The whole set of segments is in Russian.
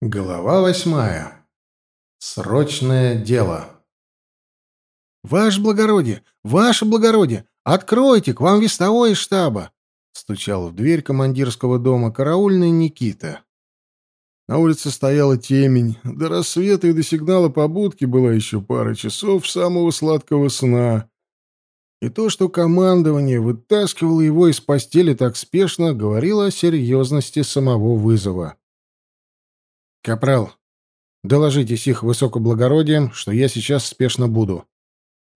Глава восьмая. Срочное дело. «Ваше благородие! Ваше благородие! Откройте, к вам вестовой из штаба!» Стучал в дверь командирского дома караульный Никита. На улице стояла темень. До рассвета и до сигнала побудки была еще пара часов самого сладкого сна. И то, что командование вытаскивало его из постели так спешно, говорило о серьезности самого вызова. «Капрал, доложитесь их высокоблагородием, что я сейчас спешно буду».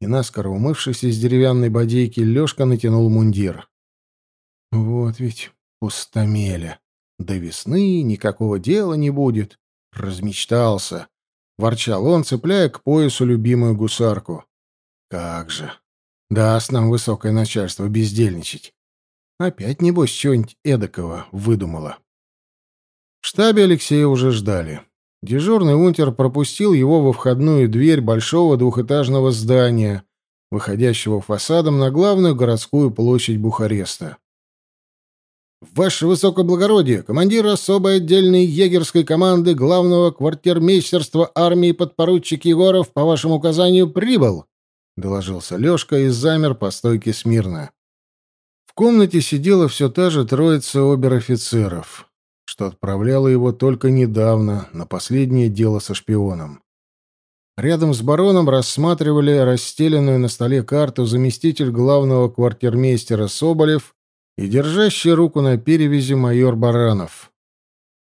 И наскоро умывшись из деревянной бодейки, Лёшка натянул мундир. «Вот ведь пустомеля. До весны никакого дела не будет. Размечтался». — ворчал он, цепляя к поясу любимую гусарку. «Как же! Даст нам высокое начальство бездельничать. Опять, небось, чего-нибудь эдакого выдумала». В штабе Алексея уже ждали. Дежурный унтер пропустил его во входную дверь большого двухэтажного здания, выходящего фасадом на главную городскую площадь Бухареста. «Ваше высокоблагородие, командир особой отдельной егерской команды главного квартирмейстерства армии подпоручик Егоров по вашему указанию прибыл», — доложился Лёшка и замер по стойке смирно. В комнате сидела все та же троица обер-офицеров что отправляла его только недавно на последнее дело со шпионом. Рядом с бароном рассматривали расстеленную на столе карту заместитель главного квартирмейстера Соболев и держащий руку на перевязи майор Баранов.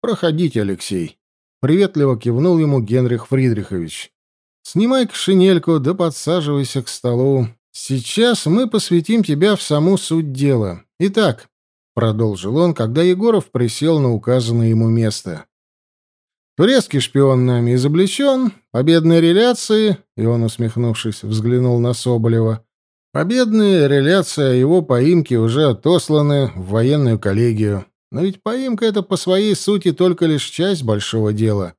«Проходите, Алексей», — приветливо кивнул ему Генрих Фридрихович. «Снимай-ка шинельку, да подсаживайся к столу. Сейчас мы посвятим тебя в саму суть дела. Итак, продолжил он, когда Егоров присел на указанное ему место. Турецкий шпион нами изобличен, победные реляции, и он, усмехнувшись, взглянул на Соболева. Победные реляции о его поимке уже отосланы в военную коллегию. Но ведь поимка — это по своей сути только лишь часть большого дела.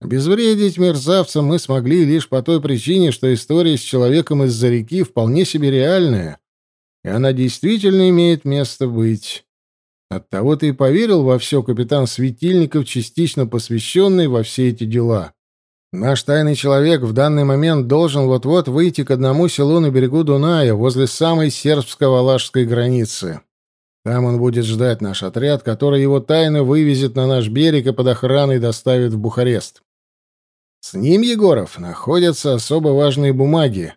Обезвредить мерзавца мы смогли лишь по той причине, что история с человеком из-за реки вполне себе реальная, и она действительно имеет место быть. Оттого ты и поверил во все капитан Светильников, частично посвященный во все эти дела. Наш тайный человек в данный момент должен вот-вот выйти к одному селу на берегу Дуная, возле самой сербско-валашской границы. Там он будет ждать наш отряд, который его тайно вывезет на наш берег и под охраной доставит в Бухарест. С ним, Егоров, находятся особо важные бумаги,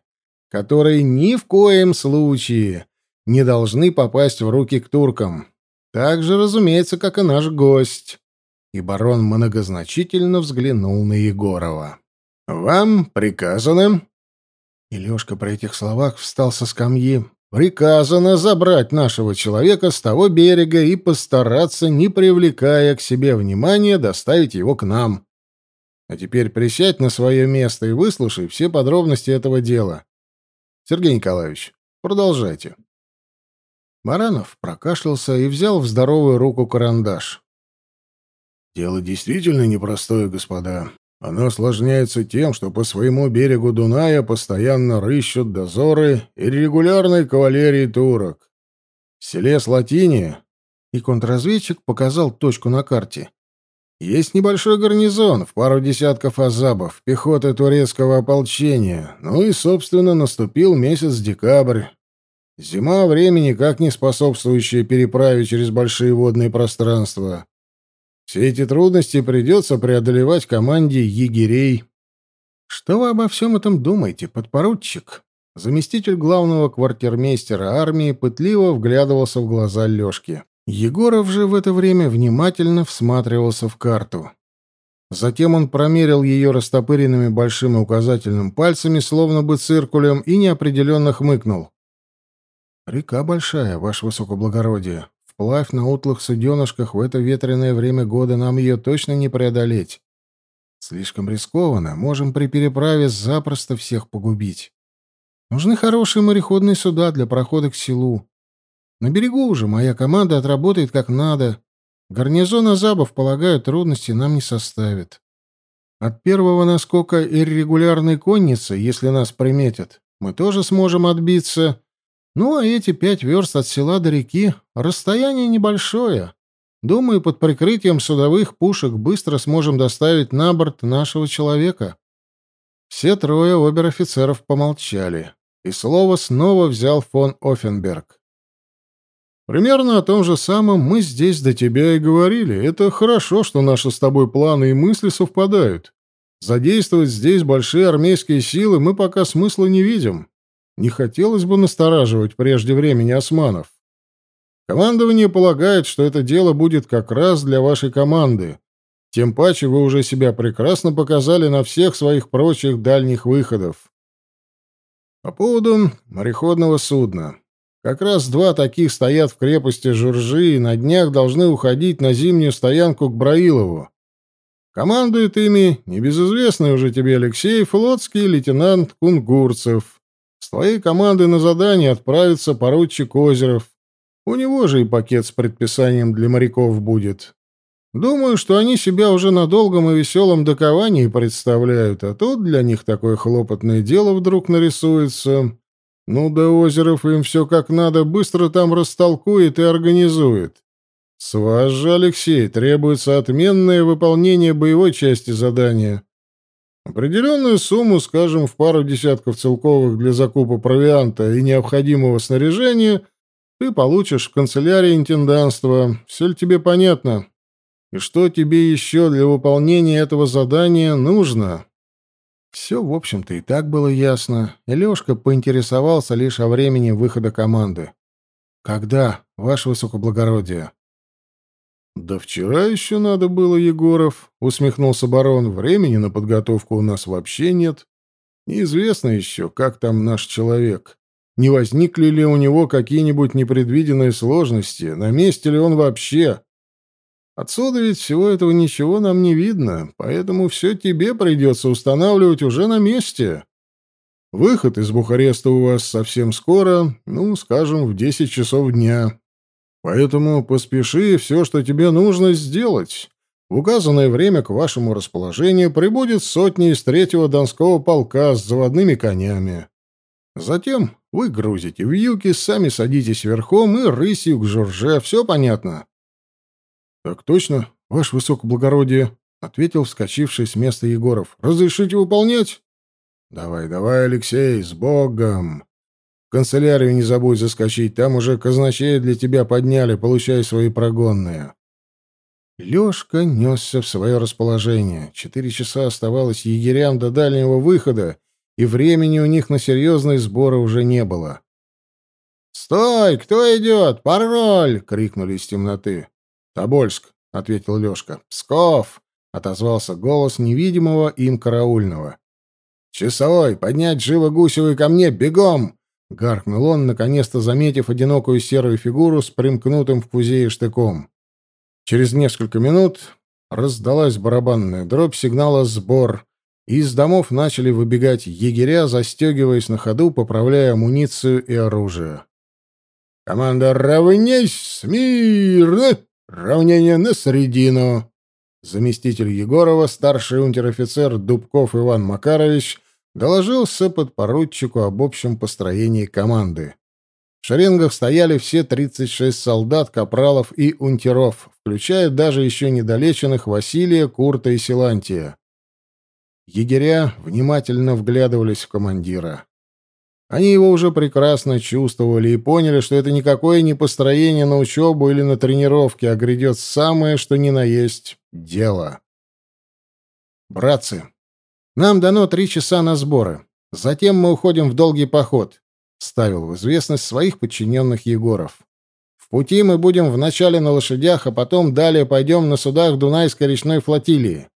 которые ни в коем случае не должны попасть в руки к туркам. Так же, разумеется, как и наш гость. И барон многозначительно взглянул на Егорова. «Вам приказано...» И Лёшка при этих словах встал со скамьи. «Приказано забрать нашего человека с того берега и постараться, не привлекая к себе внимания, доставить его к нам. А теперь присядь на свое место и выслушай все подробности этого дела. Сергей Николаевич, продолжайте». Баранов прокашлялся и взял в здоровую руку карандаш. «Дело действительно непростое, господа. Оно осложняется тем, что по своему берегу Дуная постоянно рыщут дозоры и регулярной кавалерии турок. В селе Слатине...» И контрразведчик показал точку на карте. Есть небольшой гарнизон в пару десятков азабов, пехоты турецкого ополчения. Ну и, собственно, наступил месяц декабрь. Зима — время никак не способствующее переправе через большие водные пространства. Все эти трудности придется преодолевать команде егерей. Что вы обо всем этом думаете, подпоручик? Заместитель главного квартирмейстера армии пытливо вглядывался в глаза Лёшки. Егоров же в это время внимательно всматривался в карту. Затем он промерил ее растопыренными большим и указательным пальцами, словно бы циркулем, и неопределенно хмыкнул. Река большая, ваше высокоблагородие. Вплавь на утлых суденышках в это ветреное время года нам ее точно не преодолеть. Слишком рискованно, можем при переправе запросто всех погубить. Нужны хорошие мореходные суда для прохода к селу. На берегу уже моя команда отработает как надо. Гарнизон Азабов, полагаю, трудностей нам не составит. От первого наскока иррегулярной конницы, если нас приметят, мы тоже сможем отбиться, ну, а эти пять верст от села до реки — расстояние небольшое. Думаю, под прикрытием судовых пушек быстро сможем доставить на борт нашего человека. Все трое обер-офицеров помолчали, и слово снова взял фон Оффенберг. Примерно о том же самом мы здесь до тебя и говорили. Это хорошо, что наши с тобой планы и мысли совпадают. Задействовать здесь большие армейские силы мы пока смысла не видим. Не хотелось бы настораживать прежде времени османов. Командование полагает, что это дело будет как раз для вашей команды. Тем паче вы уже себя прекрасно показали на всех своих прочих дальних выходов. По поводу мореходного судна. Как раз два таких стоят в крепости Журжи и на днях должны уходить на зимнюю стоянку к Браилову. Командует ими небезызвестный уже тебе Алексей, флотский лейтенант Кунгурцев. С твоей командой на задание отправится поручик Озеров. У него же и пакет с предписанием для моряков будет. Думаю, что они себя уже на долгом и веселом доковании представляют, а тут для них такое хлопотное дело вдруг нарисуется. Ну да Озеров им все как надо быстро там растолкует и организует. С вас же, Алексей, требуется отменное выполнение боевой части задания. Определенную сумму, скажем, в пару десятков целковых для закупа провианта и необходимого снаряжения ты получишь в канцелярии интенданства. Все ли тебе понятно? И что тебе еще для выполнения этого задания нужно? Все, в общем-то, и так было ясно, и Лёшка поинтересовался лишь о времени выхода команды. «Когда, ваше высокоблагородие?» «Да вчера еще надо было, Егоров», — усмехнулся барон. «Времени на подготовку у нас вообще нет. Неизвестно еще, как там наш человек. Не возникли ли у него какие-нибудь непредвиденные сложности? На месте ли он вообще? Отсюда ведь всего этого ничего нам не видно, поэтому все тебе придется устанавливать уже на месте. Выход из Бухареста у вас совсем скоро, ну, скажем, в десять часов дня. Поэтому поспеши все, что тебе нужно сделать. В указанное время к вашему расположению прибудет сотня из третьего Донского полка с заводными конями. Затем вы грузите в юки, сами садитесь верхом и рысью к Жорже. Все понятно? «Так точно, ваше высокоблагородие», — ответил вскочивший с места Егоров. «Разрешите выполнять?» «Давай, давай, Алексей, с Богом! Канцелярию не забудь заскочить, там уже казначея для тебя подняли, получай свои прогонные». Лёшка несся в свое расположение. Четыре часа оставалось егерям до дальнего выхода, и времени у них на серьезные сборы уже не было. «Стой! Кто идет? Пароль!» — крикнули из темноты. «Тобольск», — ответил Лёшка. «Псков!» — отозвался голос невидимого им караульного. «Часовой, поднять живо Гусеву ко мне, бегом!» — гаркнул он, наконец-то заметив одинокую серую фигуру с примкнутым в кузее штыком. Через несколько минут раздалась барабанная дробь сигнала «Сбор», и из домов начали выбегать егеря, застегиваясь на ходу, поправляя амуницию и оружие. «Команда, равняйсь! Смирно!» Равнение на середину. Заместитель Егорова, старший унтер-офицер Дубков Иван Макарович, доложился подпоручику об общем построении команды. В шеренгах стояли все 36 солдат, капралов и унтеров, включая даже еще недолеченных Василия, Курта и Силантия. Егеря внимательно вглядывались в командира. Они его уже прекрасно чувствовали и поняли, что это никакое не построение на учебу или на тренировки, а грядет самое, что ни на есть, дело. «Братцы, нам дано три часа на сборы. Затем мы уходим в долгий поход», — ставил в известность своих подчиненных Егоров. «В пути мы будем вначале на лошадях, а потом далее пойдем на судах Дунайской речной флотилии.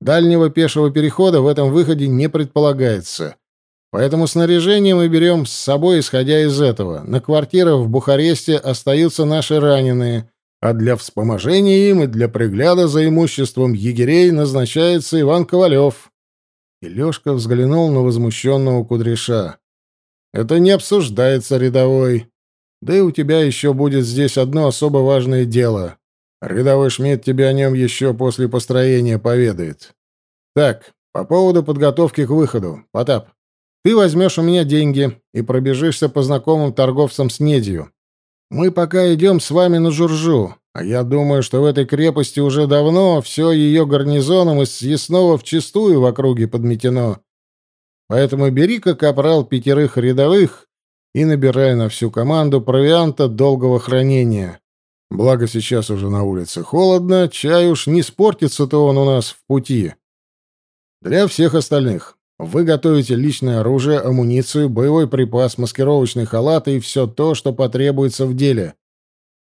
Дальнего пешего перехода в этом выходе не предполагается». Поэтому снаряжение мы берем с собой, исходя из этого. На квартирах в Бухаресте остаются наши раненые, а для вспоможения им и для пригляда за имуществом егерей назначается Иван Ковалев». И Лешка взглянул на возмущенного кудряша. «Это не обсуждается, рядовой. Да и у тебя еще будет здесь одно особо важное дело. Рядовой Шмидт тебе о нем еще после построения поведает. Так, по поводу подготовки к выходу. Потап, ты возьмешь у меня деньги и пробежишься по знакомым торговцам с недью. Мы пока идем с вами на Журжу. А я думаю, что в этой крепости уже давно все ее гарнизоном из съестного вчистую в округе подметено. Поэтому бери-ка, капрал, пятерых рядовых и набирай на всю команду провианта долгого хранения. Благо сейчас уже на улице холодно, чай уж не спортится-то он у нас в пути. Для всех остальных. Вы готовите личное оружие, амуницию, боевой припас, маскировочный халат и все то, что потребуется в деле.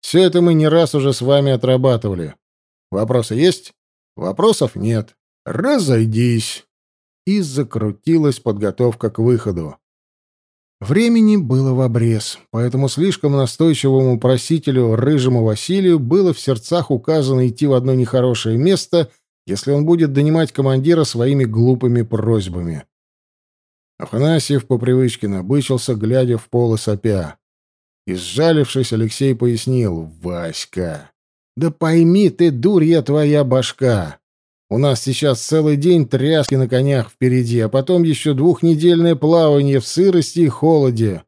Все это мы не раз уже с вами отрабатывали. Вопросы есть? Вопросов нет. Разойдись. И закрутилась подготовка к выходу. Времени было в обрез, поэтому слишком настойчивому просителю, рыжему Василию, было в сердцах указано идти в одно нехорошее место, если он будет донимать командира своими глупыми просьбами. Афанасьев по привычке набычился, глядя в пол и сопя. И, сжалившись, Алексей пояснил. «Васька, да пойми ты, дурья твоя башка! У нас сейчас целый день тряски на конях впереди, а потом еще двухнедельное плавание в сырости и холоде.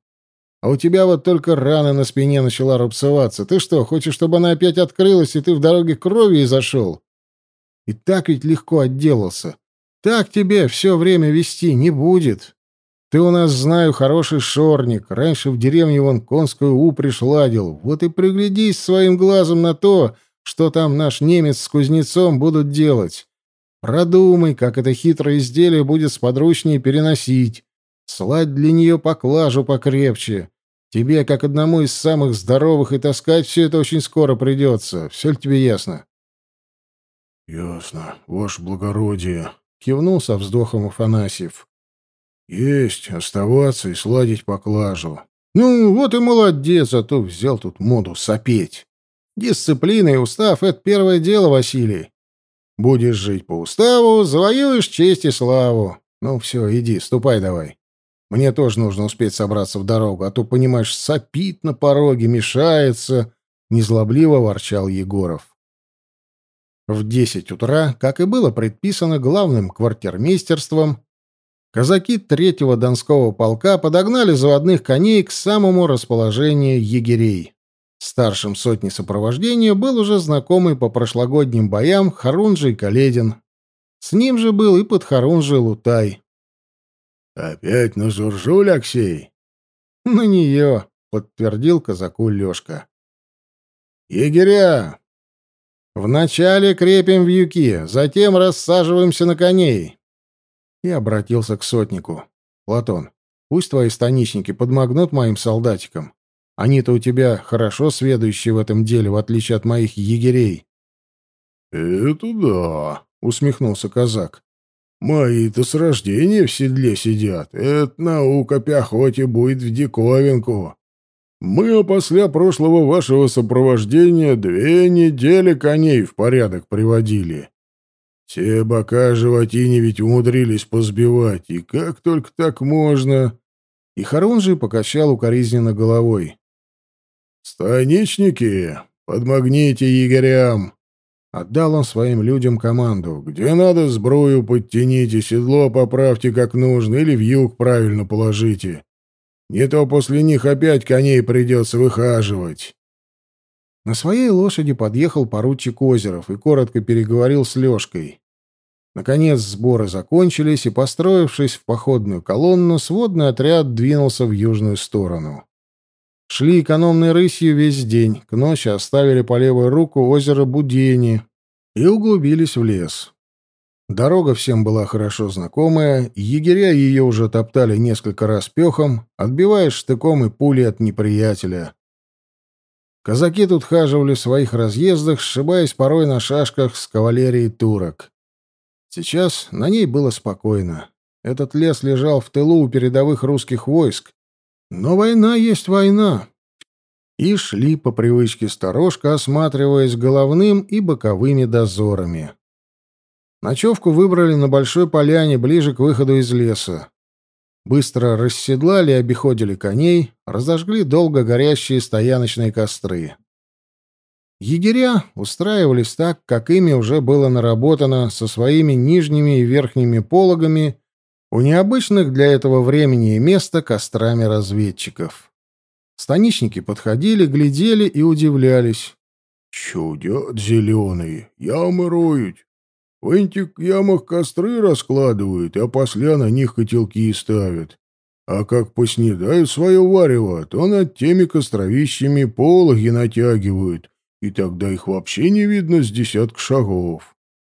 А у тебя вот только рана на спине начала рубцеваться. Ты что, хочешь, чтобы она опять открылась, и ты в дороге крови изошел? И так ведь легко отделался. Так тебе все время вести не будет. Ты у нас, знаю, хороший шорник. Раньше в деревне вон конскую упряжь ладил. Вот и приглядись своим глазом на то, что там наш немец с кузнецом будут делать. Продумай, как это хитрое изделие будет сподручнее переносить. Слать для нее поклажу покрепче. Тебе, как одному из самых здоровых, и таскать все это очень скоро придется. Все ли тебе ясно? — Ясно, ваше благородие, — кивнул со вздохом Афанасьев. Есть, оставаться и сладить поклажу. Ну, вот и молодец, а то взял тут моду сопеть. Дисциплина и устав — это первое дело, Василий. Будешь жить по уставу, завоюешь честь и славу. Ну все, иди, ступай давай. Мне тоже нужно успеть собраться в дорогу, а то, понимаешь, сопит на пороге, мешается, — незлобливо ворчал Егоров. В десять утра, как и было предписано главным квартирмейстерством, казаки третьего Донского полка подогнали заводных коней к самому расположению егерей. Старшим сотни сопровождения был уже знакомый по прошлогодним боям Харунжий Каледин. С ним же был и подхорунжий Лутай. «Опять на Журжу, Алексей?» «На нее», — подтвердил казаку Лешка. «Егеря! Вначале крепим вьюки, затем рассаживаемся на коней и обратился к сотнику. «Платон, пусть твои станичники подмогнут моим солдатикам. Они-то у тебя хорошо сведущие в этом деле, в отличие от моих егерей». «Это да», — усмехнулся казак. «Мои-то с рождения в седле сидят. Это наука пехоте будет в диковинку. Мы после прошлого вашего сопровождения две недели коней в порядок приводили. Все бока животине ведь умудрились позбивать, и как только так можно...» И Харунжий покачал укоризненно головой. «Станичники, подмогните егерям!» Отдал он своим людям команду. «Где надо, сбрую подтяните, седло поправьте как нужно или в юг правильно положите. Не то после них опять коней придется выхаживать». На своей лошади подъехал поручик Озеров и коротко переговорил с Лёшкой. Наконец сборы закончились, и, построившись в походную колонну, сводный отряд двинулся в южную сторону. Шли экономной рысью весь день, к ночи оставили по левую руку озеро Будени и углубились в лес. Дорога всем была хорошо знакомая, егеря ее уже топтали несколько раз пехом, отбивая штыком и пули от неприятеля. Казаки тут хаживали в своих разъездах, сшибаясь порой на шашках с кавалерией турок. Сейчас на ней было спокойно. Этот лес лежал в тылу у передовых русских войск. Но война есть война. И шли по привычке сторожка, осматриваясь головным и боковыми дозорами. Ночевку выбрали на большой поляне, ближе к выходу из леса. Быстро расседлали и обиходили коней, разожгли долго горящие стояночные костры. Егеря устраивались так, как ими уже было наработано, со своими нижними и верхними пологами, у необычных для этого времени и места кострами разведчиков. Станичники подходили, глядели и удивлялись. Чудят зеленые, ямы роют. В этих ямах костры раскладывают, а после на них котелки ставят. А как поснедают свое варево, то над теми костровищами пологи натягивают, и тогда их вообще не видно с десятка шагов.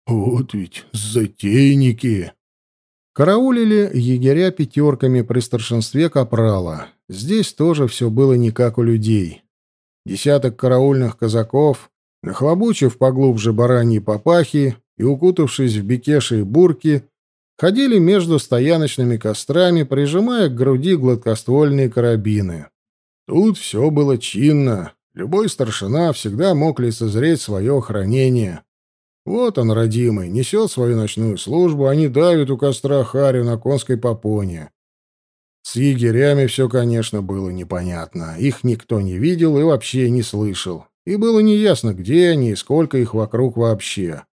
Вот ведь затейники. Караулили егеря пятерками при старшинстве капрала. Здесь тоже все было не как у людей. Десяток караульных казаков, нахлобучив поглубже бараньи папахи и укутавшись в бекеши и бурки, ходили между стояночными кострами, прижимая к груди гладкоствольные карабины. Тут все было чинно. Любой старшина всегда мог лицезреть свое охранение. Вот он, родимый, несет свою ночную службу, они давят у костра Харю на конской попоне. С егерями все, конечно, было непонятно. Их никто не видел и вообще не слышал. И было неясно, где они и сколько их вокруг вообще.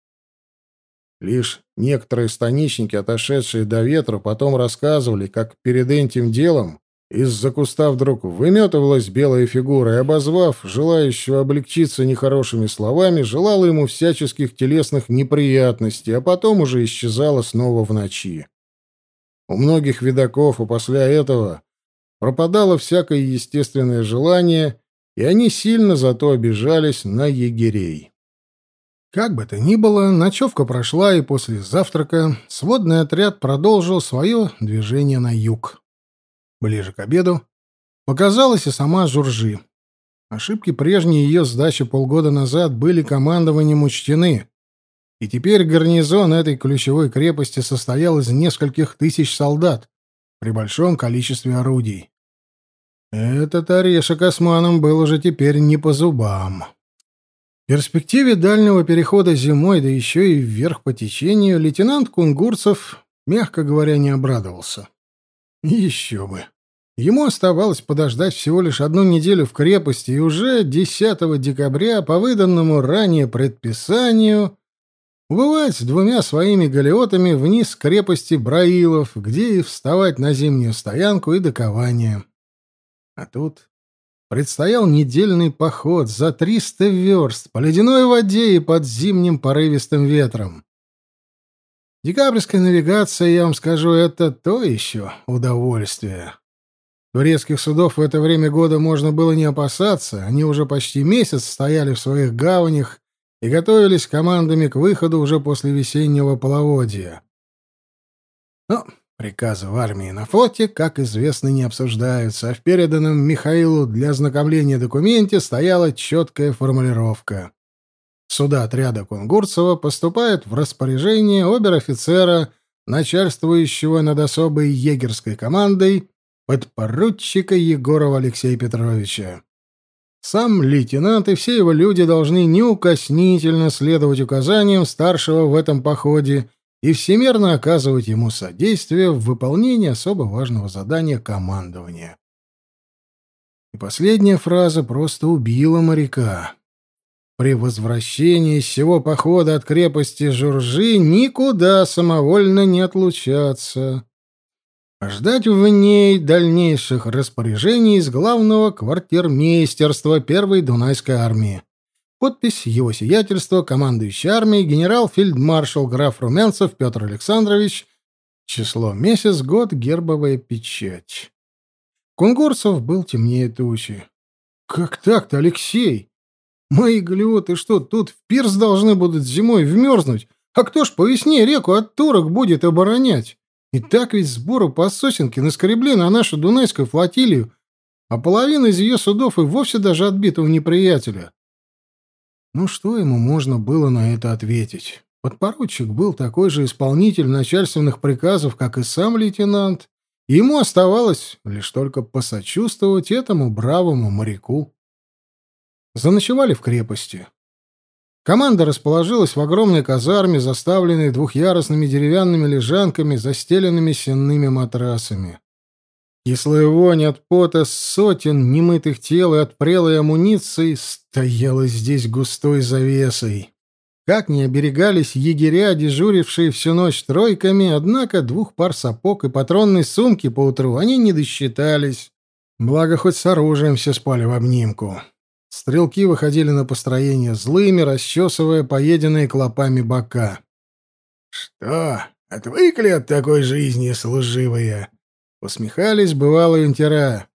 Лишь некоторые станичники, отошедшие до ветра, потом рассказывали, как перед этим делом из-за куста вдруг выметывалась белая фигура и, обозвав желающего облегчиться нехорошими словами, желала ему всяческих телесных неприятностей, а потом уже исчезала снова в ночи. У многих видаков и после этого пропадало всякое естественное желание, и они сильно зато обижались на егерей. Как бы то ни было, ночевка прошла, и после завтрака сводный отряд продолжил свое движение на юг. Ближе к обеду показалась и сама Журжи. Ошибки прежней ее сдачи полгода назад были командованием учтены, и теперь гарнизон этой ключевой крепости состоял из нескольких тысяч солдат при большом количестве орудий. Этот орешек османам был уже теперь не по зубам. В перспективе дальнего перехода зимой, да еще и вверх по течению, лейтенант Кунгурцев, мягко говоря, не обрадовался. Еще бы. Ему оставалось подождать всего лишь одну неделю в крепости, и уже 10 декабря, по выданному ранее предписанию, убывать двумя своими галеотами вниз крепости Браилов, где и вставать на зимнюю стоянку и докование. А тут предстоял недельный поход за 300 верст по ледяной воде и под зимним порывистым ветром. Декабрьская навигация, я вам скажу, это то еще удовольствие. Турецких судов в это время года можно было не опасаться, они уже почти месяц стояли в своих гаванях и готовились командами к выходу уже после весеннего половодья. Но приказы в армии на флоте, как известно, не обсуждаются, а в переданном Михаилу для ознакомления документе стояла четкая формулировка. Суда отряда Кунгурцева поступают в распоряжение обер-офицера, начальствующего над особой егерской командой, подпоручика Егорова Алексея Петровича. Сам лейтенант и все его люди должны неукоснительно следовать указаниям старшего в этом походе и всемерно оказывать ему содействие в выполнении особо важного задания командования. И последняя фраза просто убила моряка. При возвращении из всего похода от крепости Журжи никуда самовольно не отлучаться. А ждать в ней дальнейших распоряжений из главного квартирмейстерства первой Дунайской армии. Подпись его сиятельства, командующий армией, генерал-фельдмаршал граф Румянцев Петр Александрович, число, месяц, год, гербовая печать. Кунгурцев был темнее тучи. «Как так-то, Алексей?» Мои галеоты что, тут в пирс должны будут зимой вмерзнуть? А кто ж по весне реку от турок будет оборонять? И так ведь сбору по сосенке наскребли на нашу Дунайскую флотилию, а половина из ее судов и вовсе даже отбита у неприятеля. Ну что ему можно было на это ответить? Подпоручик был такой же исполнитель начальственных приказов, как и сам лейтенант, ему оставалось лишь только посочувствовать этому бравому моряку. Заночевали в крепости. Команда расположилась в огромной казарме, заставленной двухъярусными деревянными лежанками, застеленными сенными матрасами. Кислая вонь от пота сотен немытых тел и от прелой амуниции стояла здесь густой завесой. Как не оберегались егеря, дежурившие всю ночь тройками, однако двух пар сапог и патронной сумки поутру они не досчитались. Благо, хоть с оружием все спали в обнимку. Стрелки выходили на построение злыми, расчесывая поеденные клопами бока. «Что, отвыкли от такой жизни, служивые?» Усмехались бывалые юнтера.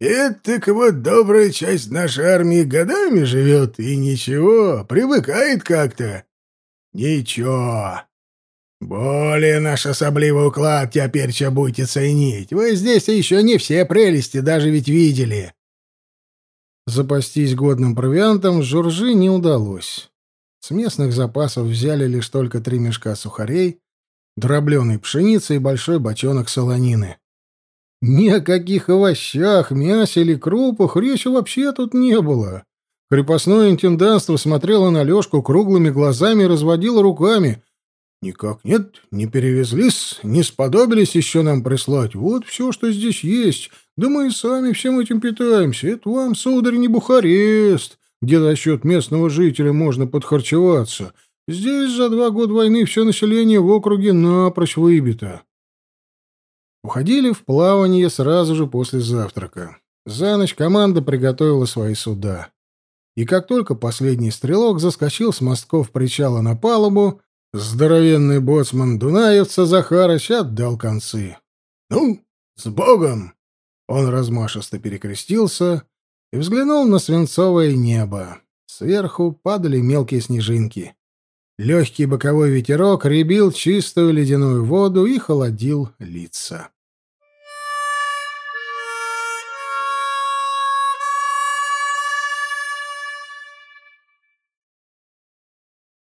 «Это так вот добрая часть нашей армии годами живет, и ничего, привыкает как-то. Ничего. Более наш особливый уклад теперь что будете ценить. Вы здесь еще не все прелести даже ведь видели». Запастись годным провиантом Журжи не удалось. С местных запасов взяли лишь только три мешка сухарей, дробленой пшеницы и большой бочонок солонины. Ни о каких овощах, мясе или крупах речи вообще тут не было. Крепостное интендантство смотрело на Лёшку круглыми глазами и разводило руками. «Никак нет, не перевезлись, не сподобились еще нам прислать. Вот все, что здесь есть. Да мы и сами всем этим питаемся. Это вам, сударь, не Бухарест, где за счет местного жителя можно подхарчеваться. Здесь за два года войны все население в округе напрочь выбито». Уходили в плавание сразу же после завтрака. За ночь команда приготовила свои суда. И как только последний стрелок заскочил с мостков причала на палубу, здоровенный боцман Дунаевца Захарыч отдал концы. «Ну, с Богом!» Он размашисто перекрестился и взглянул на свинцовое небо. Сверху падали мелкие снежинки. Легкий боковой ветерок ребил чистую ледяную воду и холодил лица.